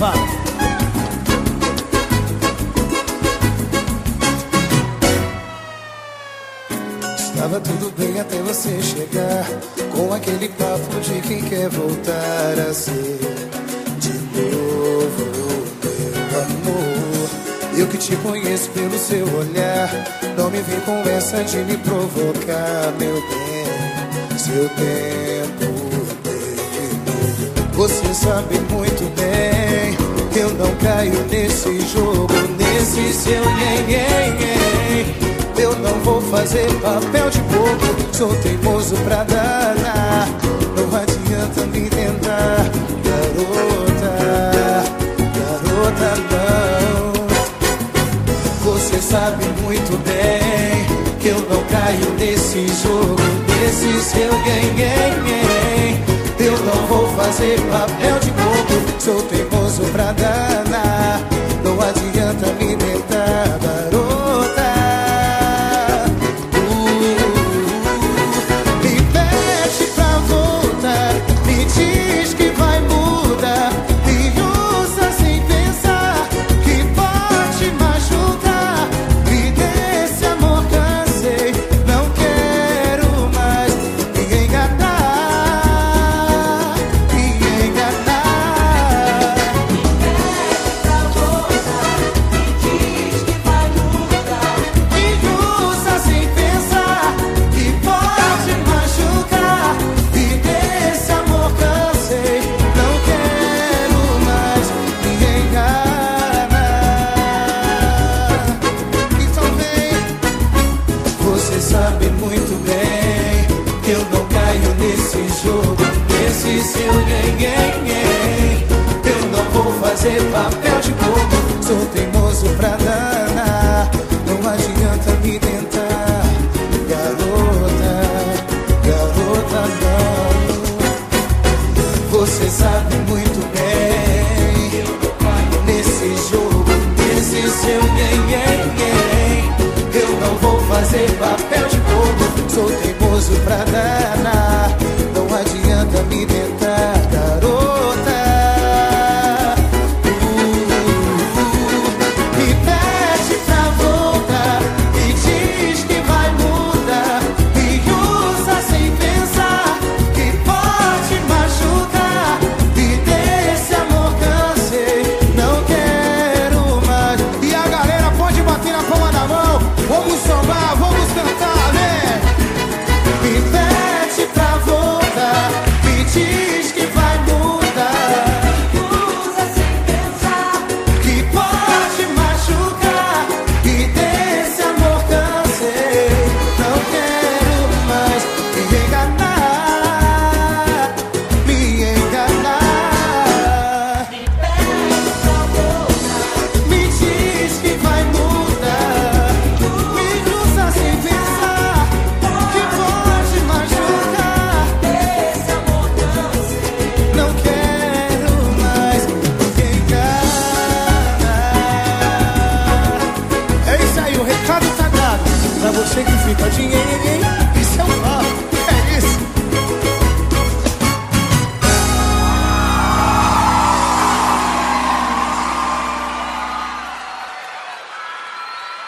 Vai. Estava tudo bem até você chegar Com aquele papo de quem quer voltar a ser De novo, meu amor Eu que te conheço pelo seu olhar Não me vem com essa de me provocar, meu bem Seu tempo terminou Você sabe muito bem Eu não caio nesse jogo Nesse seu nhen, nhen, nhen eu não vou fazer papel de bobo Sou teimoso pra danar. Não adianta me tentar Garota, garota não. Você sabe muito bem Que eu não caio nesse jogo Nesse seu gang, Eu não vou fazer papel de bobo Sou teimoso pra danar sabe muito bem Que eu não caio nesse jogo, nesse seu ninguém Eu não vou fazer papel fazer papel Recado tá dado pra você que fica dinheiro, hein? seu é